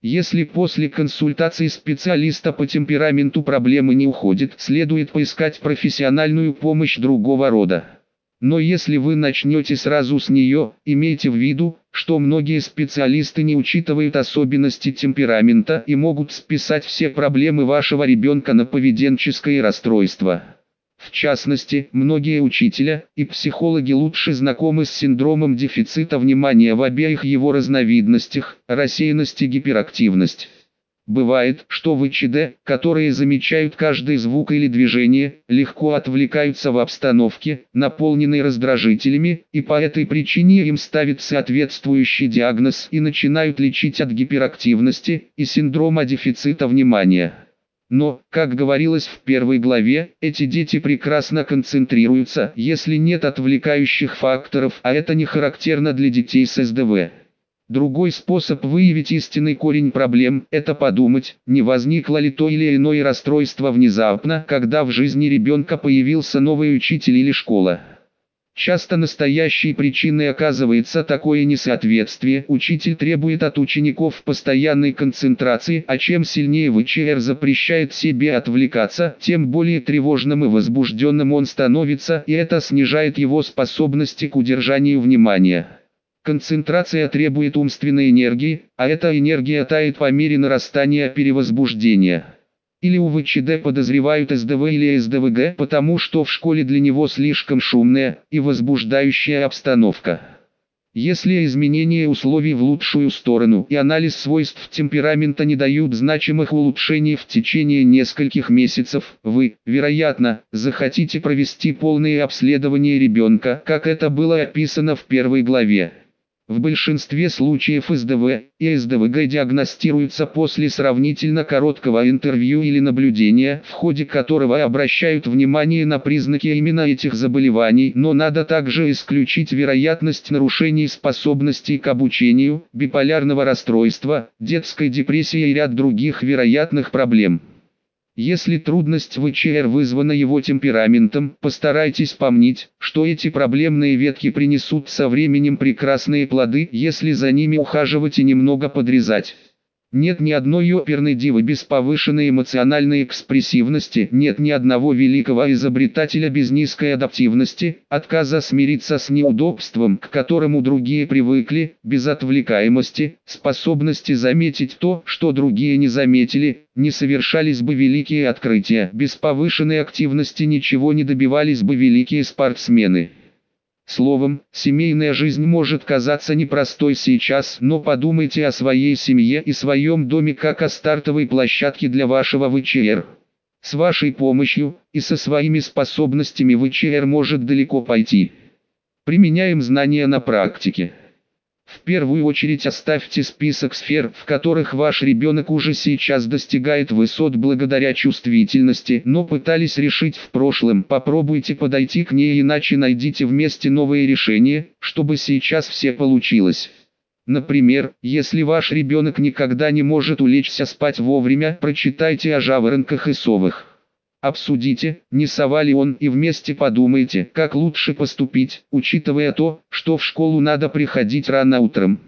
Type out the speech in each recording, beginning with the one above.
Если после консультации специалиста по темпераменту проблемы не уходят, следует поискать профессиональную помощь другого рода. Но если вы начнете сразу с нее, имейте в виду, что многие специалисты не учитывают особенности темперамента и могут списать все проблемы вашего ребенка на поведенческое расстройство. В частности, многие учителя и психологи лучше знакомы с синдромом дефицита внимания в обеих его разновидностях – рассеянность и гиперактивность. Бывает, что в ИЧД, которые замечают каждый звук или движение, легко отвлекаются в обстановке, наполненной раздражителями, и по этой причине им ставят соответствующий диагноз и начинают лечить от гиперактивности и синдрома дефицита внимания. Но, как говорилось в первой главе, эти дети прекрасно концентрируются, если нет отвлекающих факторов, а это не характерно для детей с СДВ. Другой способ выявить истинный корень проблем – это подумать, не возникло ли то или иное расстройство внезапно, когда в жизни ребенка появился новый учитель или школа. Часто настоящей причиной оказывается такое несоответствие. Учитель требует от учеников постоянной концентрации, а чем сильнее ВЧР запрещает себе отвлекаться, тем более тревожным и возбужденным он становится, и это снижает его способности к удержанию внимания. Концентрация требует умственной энергии, а эта энергия тает по мере нарастания перевозбуждения. Или у ВЧД подозревают СДВ или СДВГ, потому что в школе для него слишком шумная и возбуждающая обстановка. Если изменения условий в лучшую сторону и анализ свойств темперамента не дают значимых улучшений в течение нескольких месяцев, вы, вероятно, захотите провести полное обследование ребенка, как это было описано в первой главе. В большинстве случаев СДВ и СДВГ диагностируются после сравнительно короткого интервью или наблюдения, в ходе которого обращают внимание на признаки именно этих заболеваний, но надо также исключить вероятность нарушений способностей к обучению, биполярного расстройства, детской депрессии и ряд других вероятных проблем. Если трудность ВЧР вызвана его темпераментом, постарайтесь помнить, что эти проблемные ветки принесут со временем прекрасные плоды, если за ними ухаживать и немного подрезать. Нет ни одной оперной дивы без повышенной эмоциональной экспрессивности, нет ни одного великого изобретателя без низкой адаптивности, отказа смириться с неудобством, к которому другие привыкли, без отвлекаемости, способности заметить то, что другие не заметили, не совершались бы великие открытия, без повышенной активности ничего не добивались бы великие спортсмены. Словом, семейная жизнь может казаться непростой сейчас, но подумайте о своей семье и своем доме как о стартовой площадке для вашего ВЧР. С вашей помощью и со своими способностями ВЧР может далеко пойти. Применяем знания на практике. В первую очередь оставьте список сфер, в которых ваш ребенок уже сейчас достигает высот благодаря чувствительности, но пытались решить в прошлом. Попробуйте подойти к ней иначе найдите вместе новые решения, чтобы сейчас все получилось. Например, если ваш ребенок никогда не может улечься спать вовремя, прочитайте о жаворонках и совах. Обсудите, не сова ли он и вместе подумайте, как лучше поступить, учитывая то, что в школу надо приходить рано утром.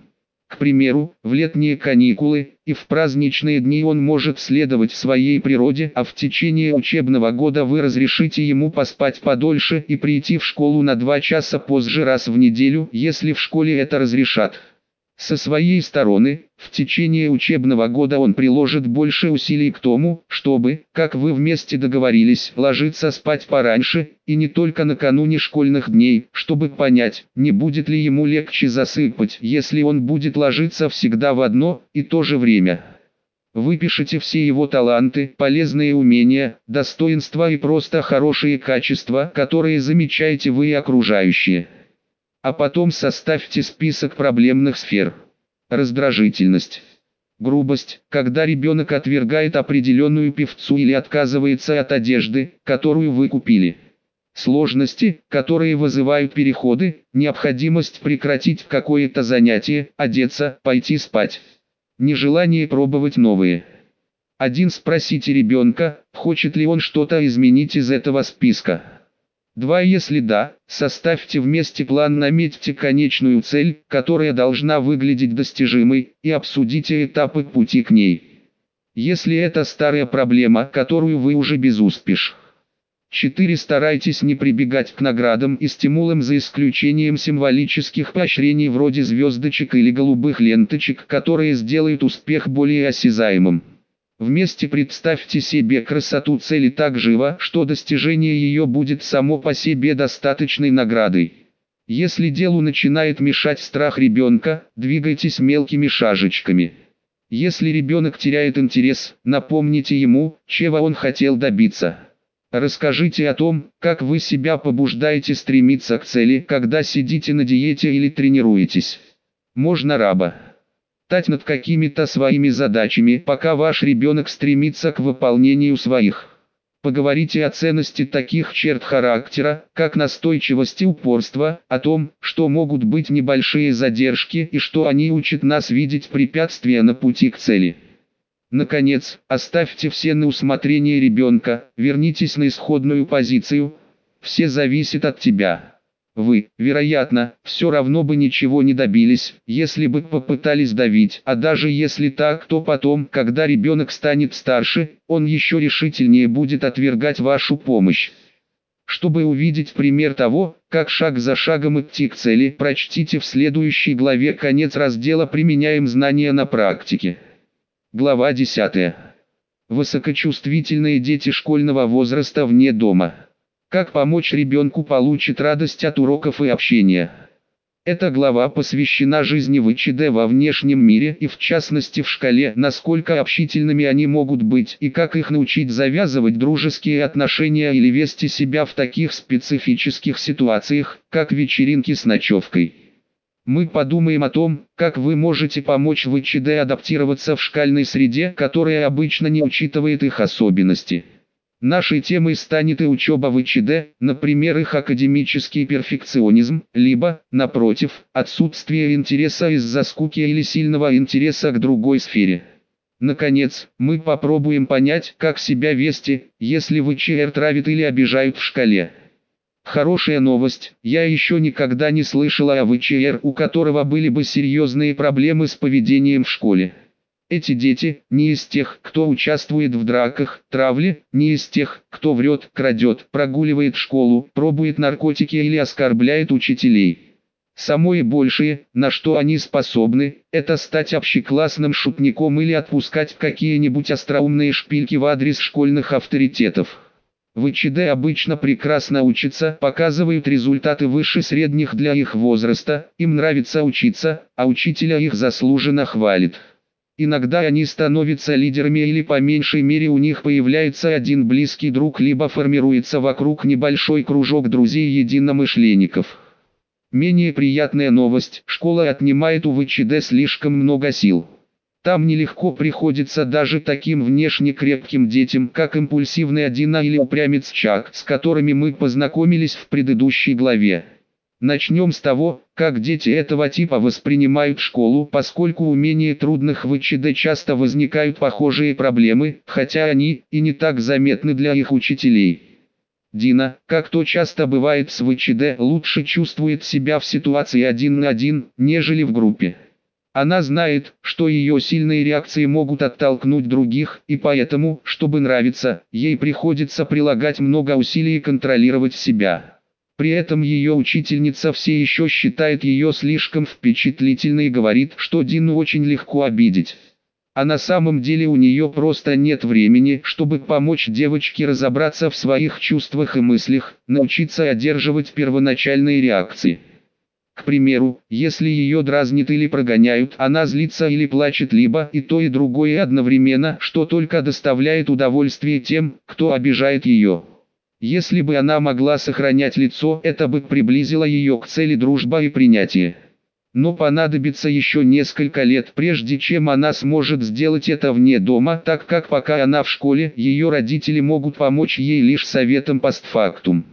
К примеру, в летние каникулы и в праздничные дни он может следовать своей природе, а в течение учебного года вы разрешите ему поспать подольше и прийти в школу на два часа позже раз в неделю, если в школе это разрешат. Со своей стороны, в течение учебного года он приложит больше усилий к тому, чтобы, как вы вместе договорились, ложиться спать пораньше, и не только накануне школьных дней, чтобы понять, не будет ли ему легче засыпать, если он будет ложиться всегда в одно и то же время. Выпишите все его таланты, полезные умения, достоинства и просто хорошие качества, которые замечаете вы и окружающие. А потом составьте список проблемных сфер. Раздражительность. Грубость, когда ребенок отвергает определенную певцу или отказывается от одежды, которую вы купили. Сложности, которые вызывают переходы, необходимость прекратить какое-то занятие, одеться, пойти спать. Нежелание пробовать новые. Один спросите ребенка, хочет ли он что-то изменить из этого списка. 2. Если да, составьте вместе план, наметьте конечную цель, которая должна выглядеть достижимой, и обсудите этапы пути к ней. Если это старая проблема, которую вы уже безуспеш. 4. Старайтесь не прибегать к наградам и стимулам за исключением символических поощрений вроде звездочек или голубых ленточек, которые сделают успех более осязаемым. Вместе представьте себе красоту цели так живо, что достижение ее будет само по себе достаточной наградой. Если делу начинает мешать страх ребенка, двигайтесь мелкими шажечками. Если ребенок теряет интерес, напомните ему, чего он хотел добиться. Расскажите о том, как вы себя побуждаете стремиться к цели, когда сидите на диете или тренируетесь. Можно раба тать над какими-то своими задачами, пока ваш ребенок стремится к выполнению своих. Поговорите о ценности таких черт характера, как настойчивость и упорство, о том, что могут быть небольшие задержки и что они учат нас видеть препятствия на пути к цели. Наконец, оставьте все на усмотрение ребенка, вернитесь на исходную позицию. Все зависит от тебя. Вы, вероятно, все равно бы ничего не добились, если бы попытались давить, а даже если так, то потом, когда ребенок станет старше, он еще решительнее будет отвергать вашу помощь. Чтобы увидеть пример того, как шаг за шагом идти к цели, прочтите в следующей главе конец раздела «Применяем знания на практике». Глава 10. Высокочувствительные дети школьного возраста вне дома. Как помочь ребенку получить радость от уроков и общения. Эта глава посвящена жизни ВЧД во внешнем мире и в частности в шкале, насколько общительными они могут быть и как их научить завязывать дружеские отношения или вести себя в таких специфических ситуациях, как вечеринки с ночевкой. Мы подумаем о том, как вы можете помочь ВЧД адаптироваться в шкальной среде, которая обычно не учитывает их особенности. Нашей темой станет и учеба в ВЧД, например их академический перфекционизм, либо, напротив, отсутствие интереса из-за скуки или сильного интереса к другой сфере. Наконец, мы попробуем понять, как себя вести, если ВЧР травит или обижают в шкале. Хорошая новость, я еще никогда не слышала о ВЧР, у которого были бы серьезные проблемы с поведением в школе. Эти дети не из тех, кто участвует в драках, травле, не из тех, кто врет, крадет, прогуливает школу, пробует наркотики или оскорбляет учителей. Самое большее, на что они способны, это стать общеклассным шутником или отпускать какие-нибудь остроумные шпильки в адрес школьных авторитетов. В ИЧД обычно прекрасно учатся, показывают результаты выше средних для их возраста, им нравится учиться, а учителя их заслуженно хвалит. Иногда они становятся лидерами или по меньшей мере у них появляется один близкий друг либо формируется вокруг небольшой кружок друзей-единомышленников. Менее приятная новость, школа отнимает у ВЧД слишком много сил. Там нелегко приходится даже таким внешне крепким детям, как импульсивный Одина или упрямец Чак, с которыми мы познакомились в предыдущей главе. Начнем с того, как дети этого типа воспринимают школу, поскольку у менее трудных в ВЧД часто возникают похожие проблемы, хотя они и не так заметны для их учителей. Дина, как то часто бывает с ВЧД, лучше чувствует себя в ситуации один на один, нежели в группе. Она знает, что ее сильные реакции могут оттолкнуть других, и поэтому, чтобы нравиться, ей приходится прилагать много усилий и контролировать себя. При этом ее учительница все еще считает ее слишком впечатлительной и говорит, что Дину очень легко обидеть. А на самом деле у нее просто нет времени, чтобы помочь девочке разобраться в своих чувствах и мыслях, научиться одерживать первоначальные реакции. К примеру, если ее дразнит или прогоняют, она злится или плачет либо и то и другое одновременно, что только доставляет удовольствие тем, кто обижает ее. Если бы она могла сохранять лицо, это бы приблизило ее к цели дружба и принятие. Но понадобится еще несколько лет прежде чем она сможет сделать это вне дома, так как пока она в школе, ее родители могут помочь ей лишь советом постфактум.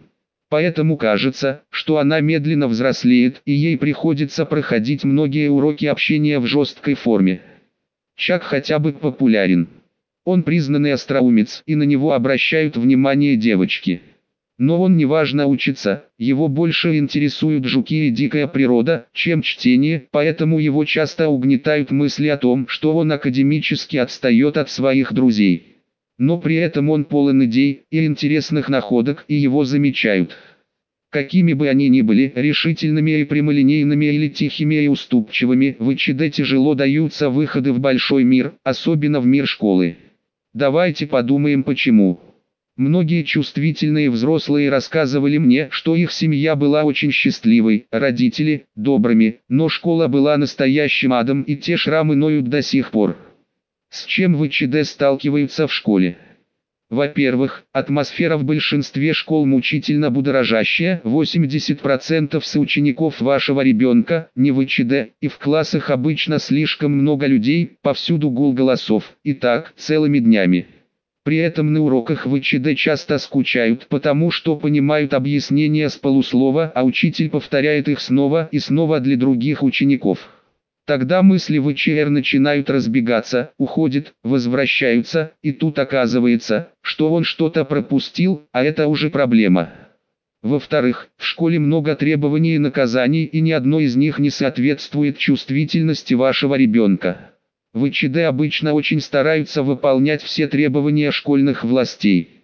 Поэтому кажется, что она медленно взрослеет и ей приходится проходить многие уроки общения в жесткой форме. Чак хотя бы популярен. Он признанный остроумец и на него обращают внимание девочки. Но он неважно учится, его больше интересуют жуки и дикая природа, чем чтение, поэтому его часто угнетают мысли о том, что он академически отстает от своих друзей. Но при этом он полон идей и интересных находок и его замечают. Какими бы они ни были, решительными и прямолинейными или тихими и уступчивыми, в ИЧД тяжело даются выходы в большой мир, особенно в мир школы. Давайте подумаем почему. Многие чувствительные взрослые рассказывали мне, что их семья была очень счастливой, родители – добрыми, но школа была настоящим адом и те шрамы ноют до сих пор. С чем вы ЧД сталкиваются в школе? Во-первых, атмосфера в большинстве школ мучительно будоражащая, 80% соучеников вашего ребенка не в ИЧД, и в классах обычно слишком много людей, повсюду гул голосов, и так целыми днями. При этом на уроках в ИЧД часто скучают, потому что понимают объяснения с полуслова, а учитель повторяет их снова и снова для других учеников. Тогда мысли в ИЧР начинают разбегаться, уходят, возвращаются, и тут оказывается, что он что-то пропустил, а это уже проблема. Во-вторых, в школе много требований и наказаний, и ни одно из них не соответствует чувствительности вашего ребенка. В ИЧД обычно очень стараются выполнять все требования школьных властей.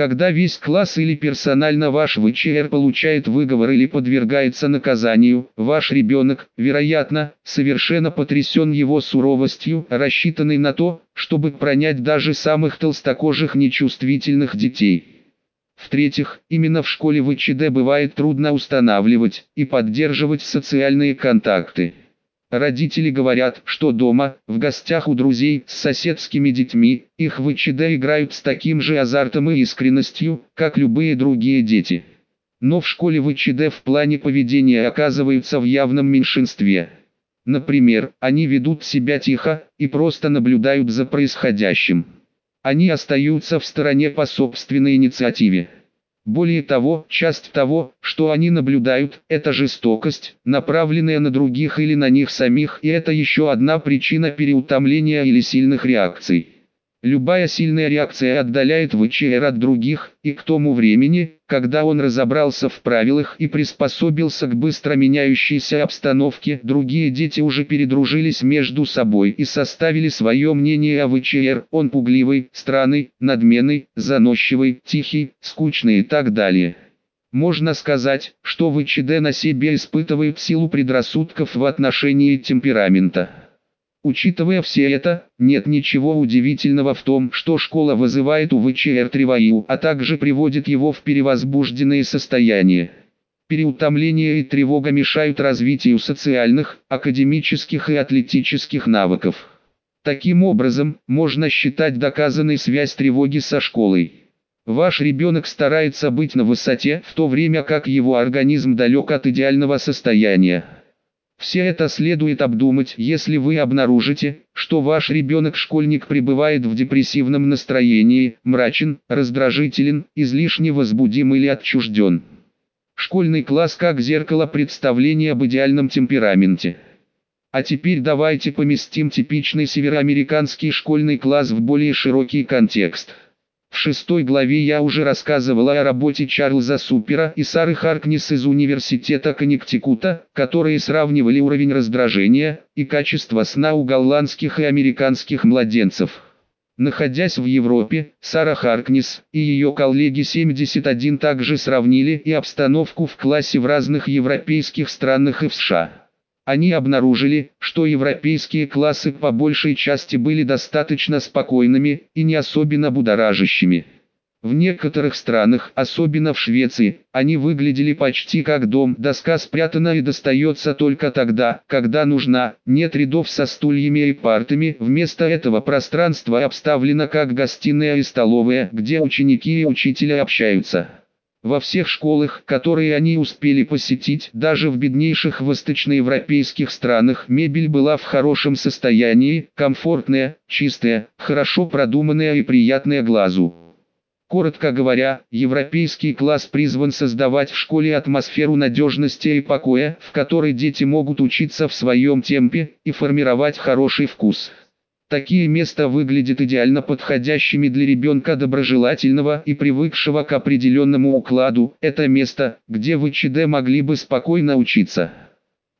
Когда весь класс или персонально ваш ВЧР получает выговор или подвергается наказанию, ваш ребенок, вероятно, совершенно потрясен его суровостью, рассчитанной на то, чтобы пронять даже самых толстокожих нечувствительных детей. В-третьих, именно в школе ВЧД бывает трудно устанавливать и поддерживать социальные контакты. Родители говорят, что дома, в гостях у друзей, с соседскими детьми, их в ИЧД играют с таким же азартом и искренностью, как любые другие дети. Но в школе в ИЧД в плане поведения оказываются в явном меньшинстве. Например, они ведут себя тихо и просто наблюдают за происходящим. Они остаются в стороне по собственной инициативе. Более того, часть того, что они наблюдают, это жестокость, направленная на других или на них самих, и это еще одна причина переутомления или сильных реакций. Любая сильная реакция отдаляет ВЧР от других, и к тому времени, когда он разобрался в правилах и приспособился к быстро меняющейся обстановке, другие дети уже передружились между собой и составили свое мнение о ВЧР. Он пугливый, странный, надменный, заносчивый, тихий, скучный и так далее. Можно сказать, что ВЧД на себе испытывает силу предрассудков в отношении темперамента. Учитывая все это, нет ничего удивительного в том, что школа вызывает у ВЧР тревогу, а также приводит его в перевозбужденное состояние. Переутомление и тревога мешают развитию социальных, академических и атлетических навыков. Таким образом, можно считать доказанной связь тревоги со школой. Ваш ребенок старается быть на высоте, в то время как его организм далек от идеального состояния. Все это следует обдумать, если вы обнаружите, что ваш ребенок-школьник пребывает в депрессивном настроении, мрачен, раздражителен, излишне возбудим или отчужден. Школьный класс как зеркало представления об идеальном темпераменте. А теперь давайте поместим типичный североамериканский школьный класс в более широкий контекст. В шестой главе я уже рассказывала о работе Чарльза Супера и Сары Харкнис из Университета Коннектикута, которые сравнивали уровень раздражения и качество сна у голландских и американских младенцев. Находясь в Европе, Сара Харкнис и ее коллеги 71 также сравнили и обстановку в классе в разных европейских странах и в США. Они обнаружили, что европейские классы по большей части были достаточно спокойными и не особенно будоражащими. В некоторых странах, особенно в Швеции, они выглядели почти как дом, доска спрятана и достается только тогда, когда нужна, нет рядов со стульями и партами, вместо этого пространство обставлено как гостиная и столовая, где ученики и учителя общаются. Во всех школах, которые они успели посетить, даже в беднейших восточноевропейских странах, мебель была в хорошем состоянии, комфортная, чистая, хорошо продуманная и приятная глазу. Коротко говоря, европейский класс призван создавать в школе атмосферу надежности и покоя, в которой дети могут учиться в своем темпе и формировать хороший вкус. Такие места выглядят идеально подходящими для ребенка доброжелательного и привыкшего к определенному укладу. Это место, где вы ЧД могли бы спокойно учиться.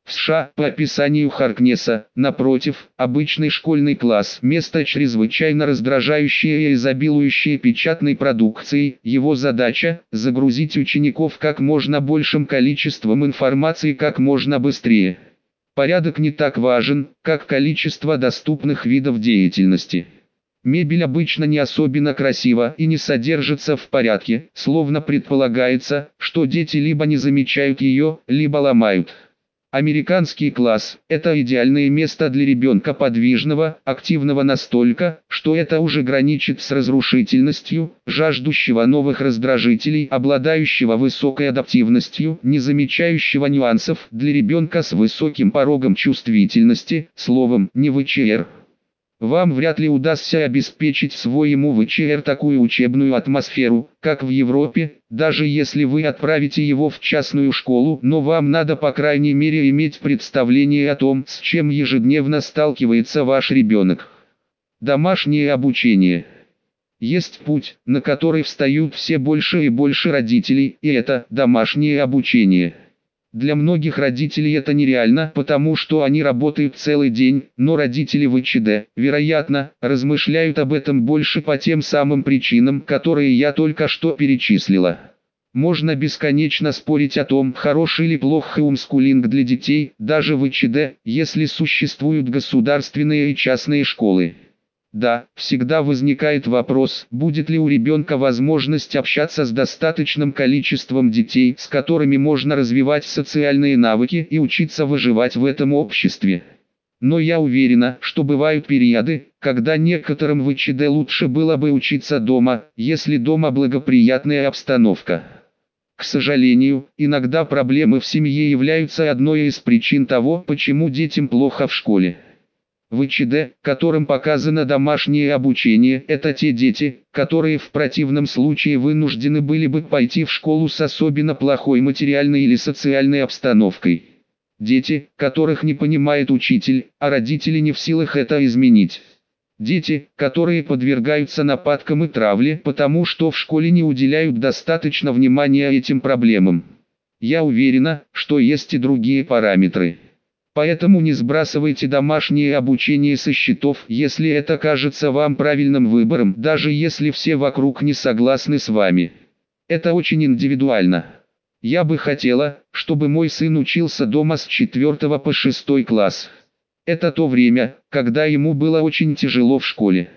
В США, по описанию Харкнеса, напротив, обычный школьный класс – место чрезвычайно раздражающее и изобилующее печатной продукцией. Его задача – загрузить учеников как можно большим количеством информации как можно быстрее. Порядок не так важен, как количество доступных видов деятельности. Мебель обычно не особенно красива и не содержится в порядке, словно предполагается, что дети либо не замечают ее, либо ломают. Американский класс – это идеальное место для ребенка подвижного, активного настолько, что это уже граничит с разрушительностью, жаждущего новых раздражителей, обладающего высокой адаптивностью, не замечающего нюансов для ребенка с высоким порогом чувствительности, словом, не ВЧР. Вам вряд ли удастся обеспечить своему ВЧР такую учебную атмосферу, как в Европе, даже если вы отправите его в частную школу, но вам надо по крайней мере иметь представление о том, с чем ежедневно сталкивается ваш ребенок. Домашнее обучение. Есть путь, на который встают все больше и больше родителей, и это домашнее обучение. Для многих родителей это нереально, потому что они работают целый день, но родители в ИЧД, вероятно, размышляют об этом больше по тем самым причинам, которые я только что перечислила. Можно бесконечно спорить о том, хороший или плох хоумскулинг для детей, даже в ИЧД, если существуют государственные и частные школы. Да, всегда возникает вопрос, будет ли у ребенка возможность общаться с достаточным количеством детей, с которыми можно развивать социальные навыки и учиться выживать в этом обществе. Но я уверена, что бывают периоды, когда некоторым в ИЧД лучше было бы учиться дома, если дома благоприятная обстановка. К сожалению, иногда проблемы в семье являются одной из причин того, почему детям плохо в школе. В ИЧД, которым показано домашнее обучение, это те дети, которые в противном случае вынуждены были бы пойти в школу с особенно плохой материальной или социальной обстановкой. Дети, которых не понимает учитель, а родители не в силах это изменить. Дети, которые подвергаются нападкам и травле, потому что в школе не уделяют достаточно внимания этим проблемам. Я уверена, что есть и другие параметры. Поэтому не сбрасывайте домашнее обучение со счетов, если это кажется вам правильным выбором, даже если все вокруг не согласны с вами. Это очень индивидуально. Я бы хотела, чтобы мой сын учился дома с 4 по 6 класс. Это то время, когда ему было очень тяжело в школе.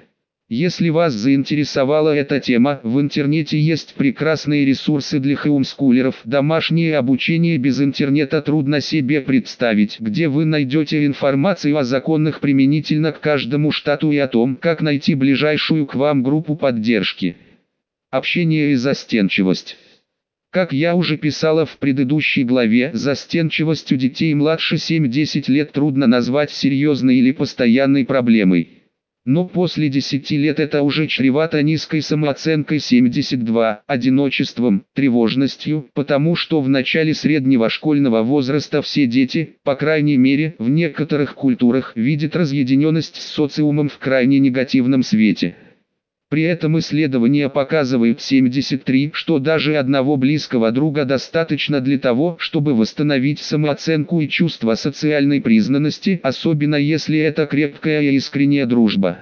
Если вас заинтересовала эта тема, в интернете есть прекрасные ресурсы для хоумскулеров. Домашнее обучение без интернета трудно себе представить, где вы найдете информацию о законах применительно к каждому штату и о том, как найти ближайшую к вам группу поддержки. Общение и застенчивость. Как я уже писала в предыдущей главе, застенчивость у детей младше 7-10 лет трудно назвать серьезной или постоянной проблемой. Но после 10 лет это уже чревато низкой самооценкой 72, одиночеством, тревожностью, потому что в начале среднего школьного возраста все дети, по крайней мере в некоторых культурах, видят разъединенность с социумом в крайне негативном свете. При этом исследования показывают 73, что даже одного близкого друга достаточно для того, чтобы восстановить самооценку и чувство социальной признанности, особенно если это крепкая и искренняя дружба.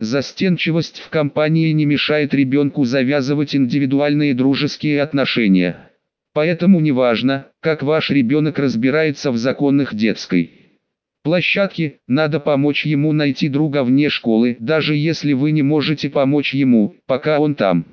Застенчивость в компании не мешает ребенку завязывать индивидуальные дружеские отношения. Поэтому неважно, как ваш ребенок разбирается в законах детской площадке, надо помочь ему найти друга вне школы, даже если вы не можете помочь ему, пока он там.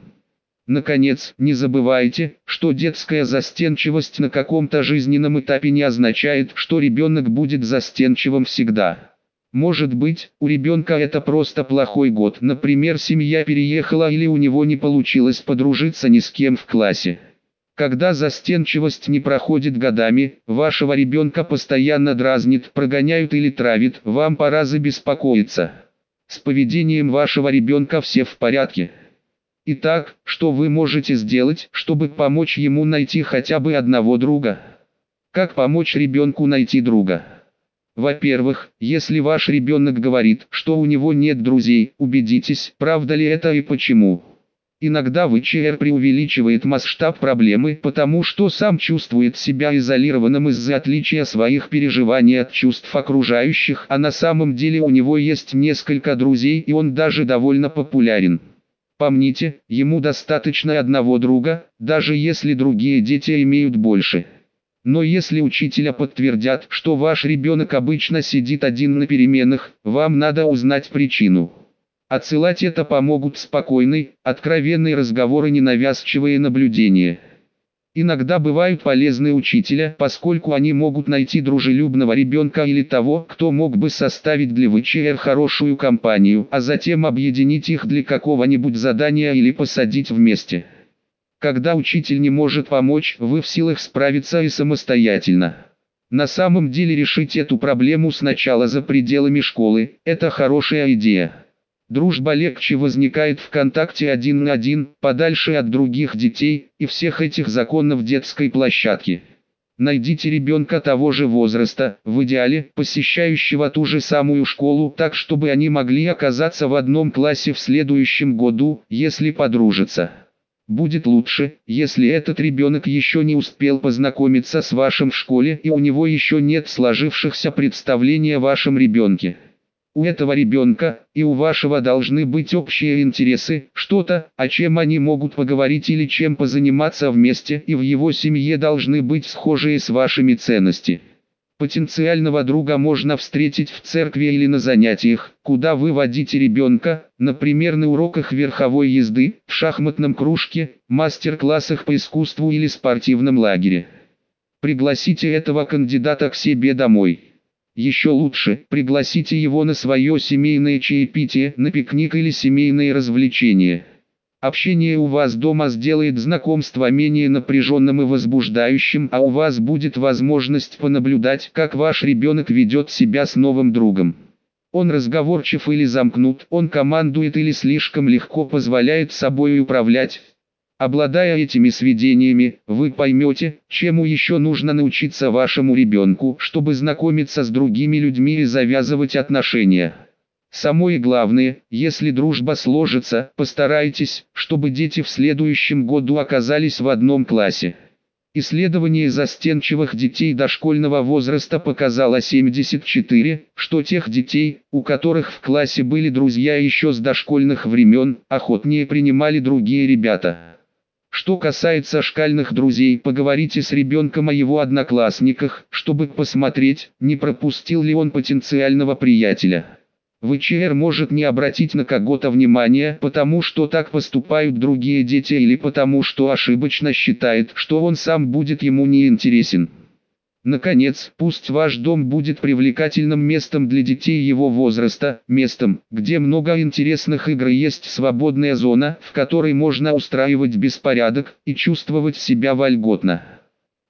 Наконец, не забывайте, что детская застенчивость на каком-то жизненном этапе не означает, что ребенок будет застенчивым всегда. Может быть, у ребенка это просто плохой год, например, семья переехала или у него не получилось подружиться ни с кем в классе. Когда застенчивость не проходит годами, вашего ребенка постоянно дразнит, прогоняют или травит, вам пора забеспокоиться. С поведением вашего ребенка все в порядке. Итак, что вы можете сделать, чтобы помочь ему найти хотя бы одного друга? Как помочь ребенку найти друга? Во-первых, если ваш ребенок говорит, что у него нет друзей, убедитесь, правда ли это и почему. Иногда ВЧР преувеличивает масштаб проблемы, потому что сам чувствует себя изолированным из-за отличия своих переживаний от чувств окружающих, а на самом деле у него есть несколько друзей и он даже довольно популярен. Помните, ему достаточно одного друга, даже если другие дети имеют больше. Но если учителя подтвердят, что ваш ребенок обычно сидит один на переменах, вам надо узнать причину. Отсылать это помогут спокойный, откровенный разговор и ненавязчивые наблюдения. Иногда бывают полезны учителя, поскольку они могут найти дружелюбного ребенка или того, кто мог бы составить для ВЧР хорошую компанию, а затем объединить их для какого-нибудь задания или посадить вместе. Когда учитель не может помочь, вы в силах справиться и самостоятельно. На самом деле решить эту проблему сначала за пределами школы – это хорошая идея. Дружба легче возникает в контакте один на один, подальше от других детей и всех этих законов детской площадки. Найдите ребенка того же возраста, в идеале посещающего ту же самую школу, так чтобы они могли оказаться в одном классе в следующем году, если подружатся. Будет лучше, если этот ребенок еще не успел познакомиться с вашим в школе и у него еще нет сложившихся представлений о вашем ребенке. У этого ребенка и у вашего должны быть общие интересы, что-то, о чем они могут поговорить или чем позаниматься вместе, и в его семье должны быть схожие с вашими ценности. Потенциального друга можно встретить в церкви или на занятиях, куда вы водите ребенка, например на уроках верховой езды, в шахматном кружке, мастер-классах по искусству или спортивном лагере. Пригласите этого кандидата к себе домой. Еще лучше, пригласите его на свое семейное чаепитие, на пикник или семейные развлечения. Общение у вас дома сделает знакомство менее напряженным и возбуждающим, а у вас будет возможность понаблюдать, как ваш ребенок ведет себя с новым другом. Он разговорчив или замкнут, он командует или слишком легко позволяет собой управлять. Обладая этими сведениями, вы поймете, чему еще нужно научиться вашему ребенку, чтобы знакомиться с другими людьми и завязывать отношения. Самое главное, если дружба сложится, постарайтесь, чтобы дети в следующем году оказались в одном классе. Исследование застенчивых детей дошкольного возраста показало 74, что тех детей, у которых в классе были друзья еще с дошкольных времен, охотнее принимали другие ребята. Что касается шкальных друзей, поговорите с ребенком о его одноклассниках, чтобы посмотреть, не пропустил ли он потенциального приятеля. ВЧР может не обратить на кого-то внимания, потому что так поступают другие дети или потому что ошибочно считает, что он сам будет ему не интересен. Наконец, пусть ваш дом будет привлекательным местом для детей его возраста, местом, где много интересных игр и есть свободная зона, в которой можно устраивать беспорядок и чувствовать себя вольготно.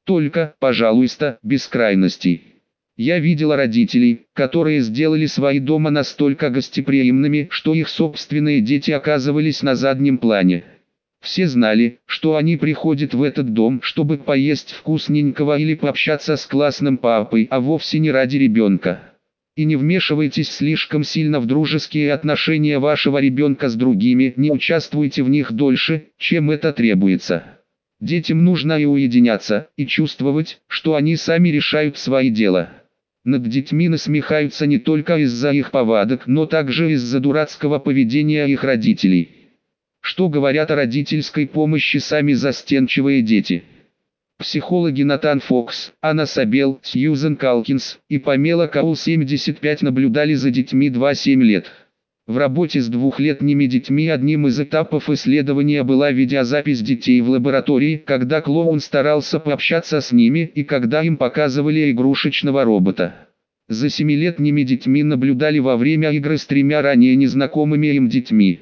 Только, пожалуйста, без крайностей. Я видела родителей, которые сделали свои дома настолько гостеприимными, что их собственные дети оказывались на заднем плане. Все знали, что они приходят в этот дом, чтобы поесть вкусненького или пообщаться с классным папой, а вовсе не ради ребенка. И не вмешивайтесь слишком сильно в дружеские отношения вашего ребенка с другими, не участвуйте в них дольше, чем это требуется. Детям нужно и уединяться, и чувствовать, что они сами решают свои дела. Над детьми насмехаются не только из-за их повадок, но также из-за дурацкого поведения их родителей. Что говорят о родительской помощи сами застенчивые дети? Психологи Натан Фокс, Анна Сабел, Сьюзен Калкинс и Памела Каул 75 наблюдали за детьми 2-7 лет. В работе с двухлетними детьми одним из этапов исследования была видеозапись детей в лаборатории, когда клоун старался пообщаться с ними и когда им показывали игрушечного робота. За семилетними детьми наблюдали во время игры с тремя ранее незнакомыми им детьми.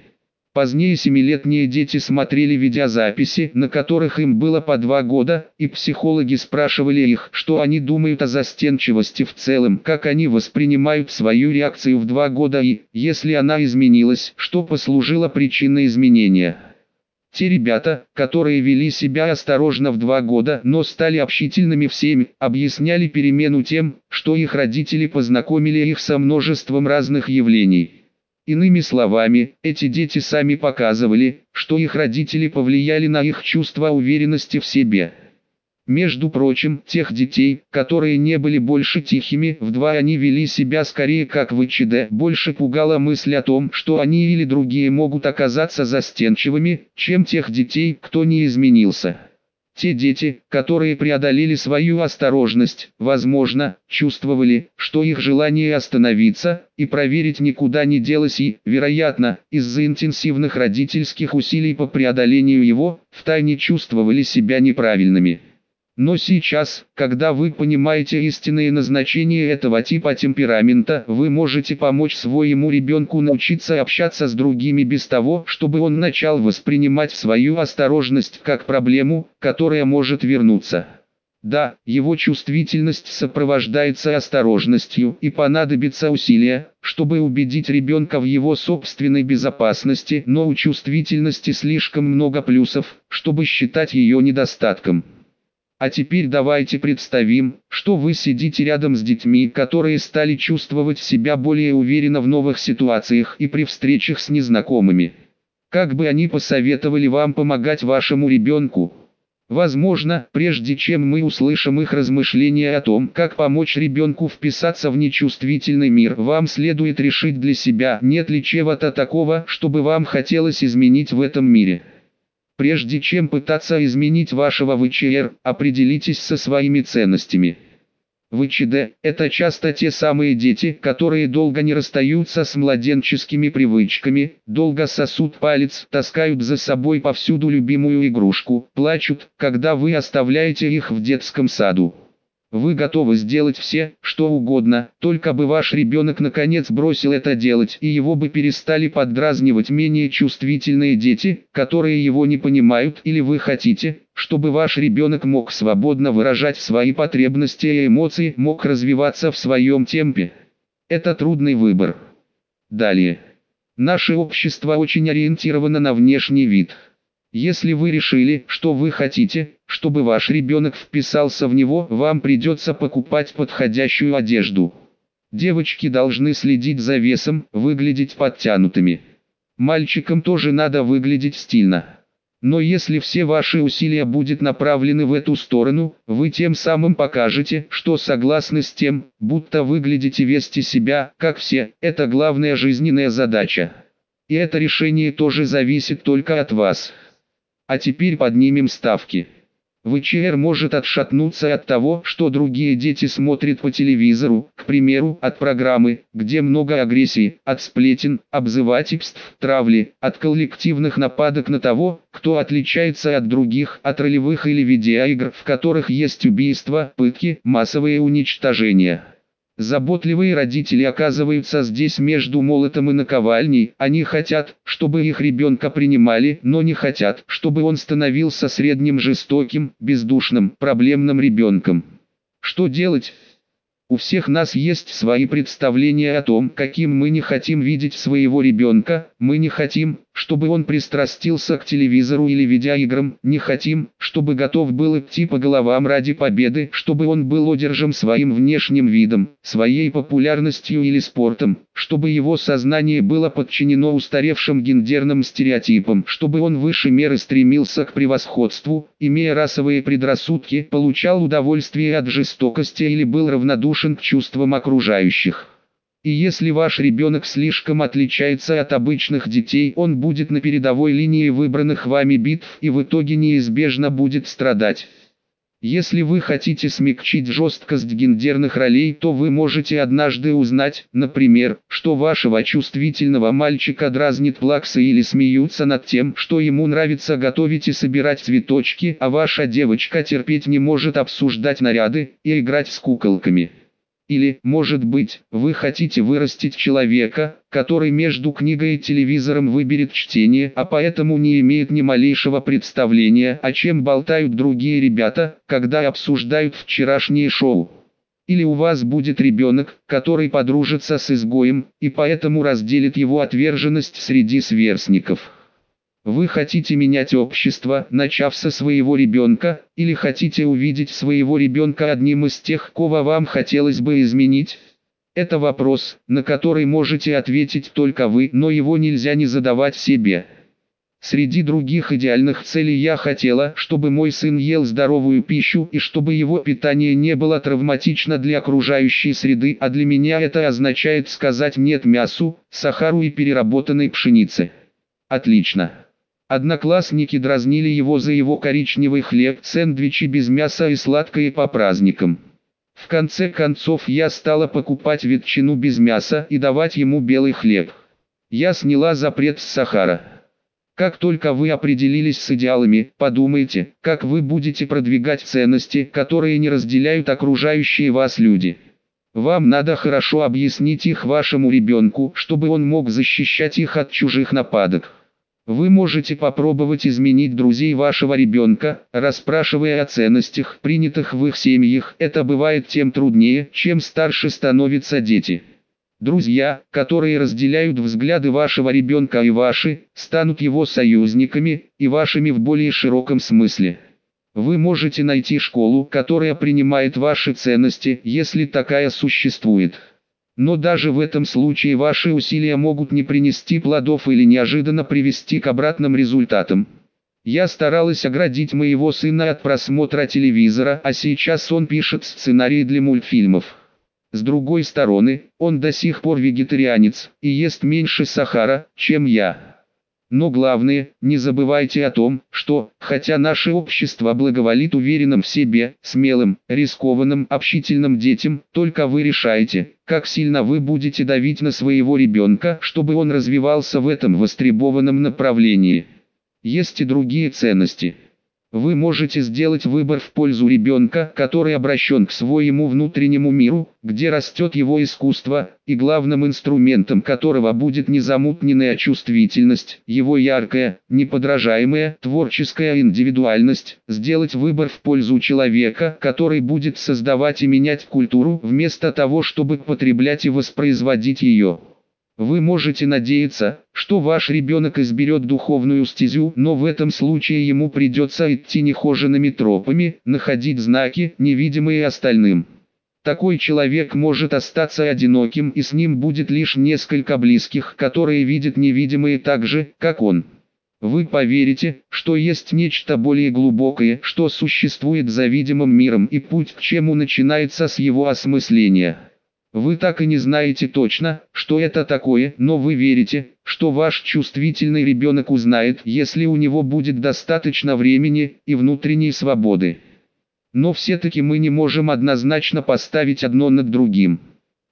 Позднее семилетние дети смотрели видеозаписи, на которых им было по два года, и психологи спрашивали их, что они думают о застенчивости в целом, как они воспринимают свою реакцию в два года и, если она изменилась, что послужило причиной изменения. Те ребята, которые вели себя осторожно в два года, но стали общительными в семь, объясняли перемену тем, что их родители познакомили их со множеством разных явлений. Иными словами, эти дети сами показывали, что их родители повлияли на их чувство уверенности в себе. Между прочим, тех детей, которые не были больше тихими, в они вели себя скорее как в ИЧД, больше пугала мысль о том, что они или другие могут оказаться застенчивыми, чем тех детей, кто не изменился. Те дети, которые преодолели свою осторожность, возможно, чувствовали, что их желание остановиться и проверить никуда не делось и, вероятно, из-за интенсивных родительских усилий по преодолению его, втайне чувствовали себя неправильными. Но сейчас, когда вы понимаете истинное назначение этого типа темперамента, вы можете помочь своему ребенку научиться общаться с другими без того, чтобы он начал воспринимать свою осторожность как проблему, которая может вернуться. Да, его чувствительность сопровождается осторожностью и понадобится усилия, чтобы убедить ребенка в его собственной безопасности, но у чувствительности слишком много плюсов, чтобы считать ее недостатком. А теперь давайте представим, что вы сидите рядом с детьми, которые стали чувствовать себя более уверенно в новых ситуациях и при встречах с незнакомыми. Как бы они посоветовали вам помогать вашему ребенку? Возможно, прежде чем мы услышим их размышления о том, как помочь ребенку вписаться в нечувствительный мир, вам следует решить для себя, нет ли чего-то такого, чтобы вам хотелось изменить в этом мире. Прежде чем пытаться изменить вашего ВЧР, определитесь со своими ценностями. ВЧД – это часто те самые дети, которые долго не расстаются с младенческими привычками, долго сосут палец, таскают за собой повсюду любимую игрушку, плачут, когда вы оставляете их в детском саду. Вы готовы сделать все, что угодно, только бы ваш ребенок наконец бросил это делать и его бы перестали поддразнивать менее чувствительные дети, которые его не понимают или вы хотите, чтобы ваш ребенок мог свободно выражать свои потребности и эмоции, мог развиваться в своем темпе. Это трудный выбор. Далее. Наше общество очень ориентировано на внешний вид. Если вы решили, что вы хотите, чтобы ваш ребенок вписался в него, вам придется покупать подходящую одежду. Девочки должны следить за весом, выглядеть подтянутыми. Мальчикам тоже надо выглядеть стильно. Но если все ваши усилия будут направлены в эту сторону, вы тем самым покажете, что согласны с тем, будто выглядите вести себя, как все, это главная жизненная задача. И это решение тоже зависит только от вас. А теперь поднимем ставки. ВЧР может отшатнуться от того, что другие дети смотрят по телевизору, к примеру, от программы, где много агрессии, от сплетен, обзывательств, травли, от коллективных нападок на того, кто отличается от других, от ролевых или видеоигр, в которых есть убийства, пытки, массовые уничтожения. Заботливые родители оказываются здесь между молотом и наковальней. Они хотят, чтобы их ребенка принимали, но не хотят, чтобы он становился средним жестоким, бездушным, проблемным ребенком. Что делать? У всех нас есть свои представления о том, каким мы не хотим видеть своего ребенка, мы не хотим, чтобы он пристрастился к телевизору или видеоиграм, не хотим, чтобы готов был идти по головам ради победы, чтобы он был одержим своим внешним видом, своей популярностью или спортом, чтобы его сознание было подчинено устаревшим гендерным стереотипам, чтобы он выше меры стремился к превосходству, имея расовые предрассудки, получал удовольствие от жестокости или был равнодушен к чувствам окружающих. И если ваш ребенок слишком отличается от обычных детей, он будет на передовой линии выбранных вами битв и в итоге неизбежно будет страдать. Если вы хотите смягчить жесткость гендерных ролей, то вы можете однажды узнать, например, что вашего чувствительного мальчика дразнит плаксы или смеются над тем, что ему нравится готовить и собирать цветочки, а ваша девочка терпеть не может обсуждать наряды и играть с куколками. Или, может быть, вы хотите вырастить человека, который между книгой и телевизором выберет чтение, а поэтому не имеет ни малейшего представления, о чем болтают другие ребята, когда обсуждают вчерашнее шоу. Или у вас будет ребенок, который подружится с изгоем, и поэтому разделит его отверженность среди сверстников. Вы хотите менять общество, начав со своего ребенка, или хотите увидеть своего ребенка одним из тех, кого вам хотелось бы изменить? Это вопрос, на который можете ответить только вы, но его нельзя не задавать себе. Среди других идеальных целей я хотела, чтобы мой сын ел здоровую пищу и чтобы его питание не было травматично для окружающей среды, а для меня это означает сказать нет мясу, сахару и переработанной пшенице. Отлично. Одноклассники дразнили его за его коричневый хлеб, сэндвичи без мяса и сладкое по праздникам. В конце концов я стала покупать ветчину без мяса и давать ему белый хлеб. Я сняла запрет с сахара. Как только вы определились с идеалами, подумайте, как вы будете продвигать ценности, которые не разделяют окружающие вас люди. Вам надо хорошо объяснить их вашему ребенку, чтобы он мог защищать их от чужих нападок. Вы можете попробовать изменить друзей вашего ребенка, расспрашивая о ценностях, принятых в их семьях. Это бывает тем труднее, чем старше становятся дети. Друзья, которые разделяют взгляды вашего ребенка и ваши, станут его союзниками, и вашими в более широком смысле. Вы можете найти школу, которая принимает ваши ценности, если такая существует. Но даже в этом случае ваши усилия могут не принести плодов или неожиданно привести к обратным результатам. Я старалась оградить моего сына от просмотра телевизора, а сейчас он пишет сценарии для мультфильмов. С другой стороны, он до сих пор вегетарианец и ест меньше сахара, чем я. Но главное, не забывайте о том, что, хотя наше общество благоволит уверенным в себе, смелым, рискованным, общительным детям, только вы решаете, как сильно вы будете давить на своего ребенка, чтобы он развивался в этом востребованном направлении. Есть и другие ценности. Вы можете сделать выбор в пользу ребенка, который обращен к своему внутреннему миру, где растет его искусство, и главным инструментом которого будет не замутненная чувствительность, его яркая, неподражаемая, творческая индивидуальность, сделать выбор в пользу человека, который будет создавать и менять культуру, вместо того, чтобы потреблять и воспроизводить ее. Вы можете надеяться, что ваш ребенок изберет духовную стезю, но в этом случае ему придется идти нехоженными тропами, находить знаки, невидимые остальным. Такой человек может остаться одиноким и с ним будет лишь несколько близких, которые видят невидимые так же, как он. Вы поверите, что есть нечто более глубокое, что существует за видимым миром и путь к чему начинается с его осмысления. Вы так и не знаете точно, что это такое, но вы верите, что ваш чувствительный ребенок узнает, если у него будет достаточно времени и внутренней свободы. Но все-таки мы не можем однозначно поставить одно над другим.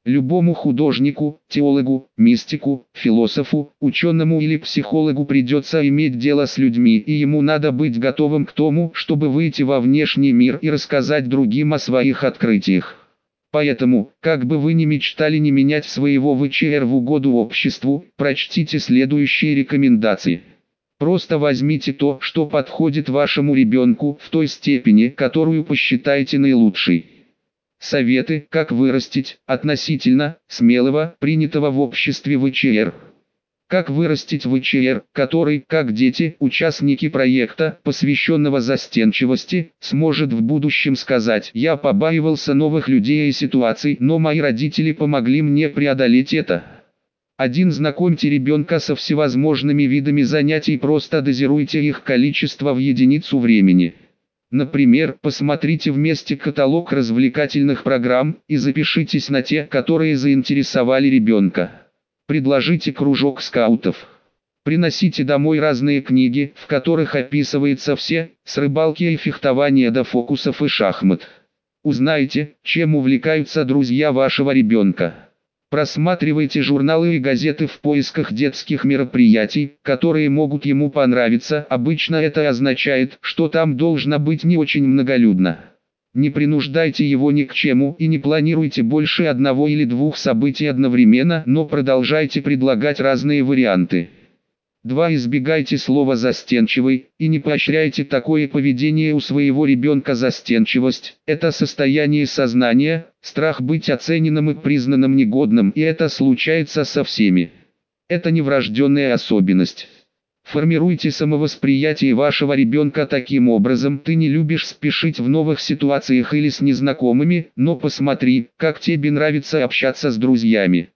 Любому художнику, теологу, мистику, философу, ученому или психологу придется иметь дело с людьми и ему надо быть готовым к тому, чтобы выйти во внешний мир и рассказать другим о своих открытиях. Поэтому, как бы вы ни мечтали не менять своего ВЧР в угоду обществу, прочтите следующие рекомендации. Просто возьмите то, что подходит вашему ребенку в той степени, которую посчитаете наилучшей. Советы, как вырастить, относительно, смелого, принятого в обществе ВЧР. Как вырастить ВЧР, который, как дети, участники проекта, посвященного застенчивости, сможет в будущем сказать «Я побаивался новых людей и ситуаций, но мои родители помогли мне преодолеть это». Один Знакомьте ребенка со всевозможными видами занятий просто дозируйте их количество в единицу времени. Например, посмотрите вместе каталог развлекательных программ и запишитесь на те, которые заинтересовали ребенка. Предложите кружок скаутов. Приносите домой разные книги, в которых описывается все, с рыбалки и фехтования до фокусов и шахмат. Узнайте, чем увлекаются друзья вашего ребенка. Просматривайте журналы и газеты в поисках детских мероприятий, которые могут ему понравиться. Обычно это означает, что там должно быть не очень многолюдно. Не принуждайте его ни к чему и не планируйте больше одного или двух событий одновременно, но продолжайте предлагать разные варианты. 2. Избегайте слова «застенчивый» и не поощряйте такое поведение у своего ребенка. Застенчивость – это состояние сознания, страх быть оцененным и признанным негодным, и это случается со всеми. Это не врожденная особенность. Формируйте самовосприятие вашего ребенка таким образом. Ты не любишь спешить в новых ситуациях или с незнакомыми, но посмотри, как тебе нравится общаться с друзьями.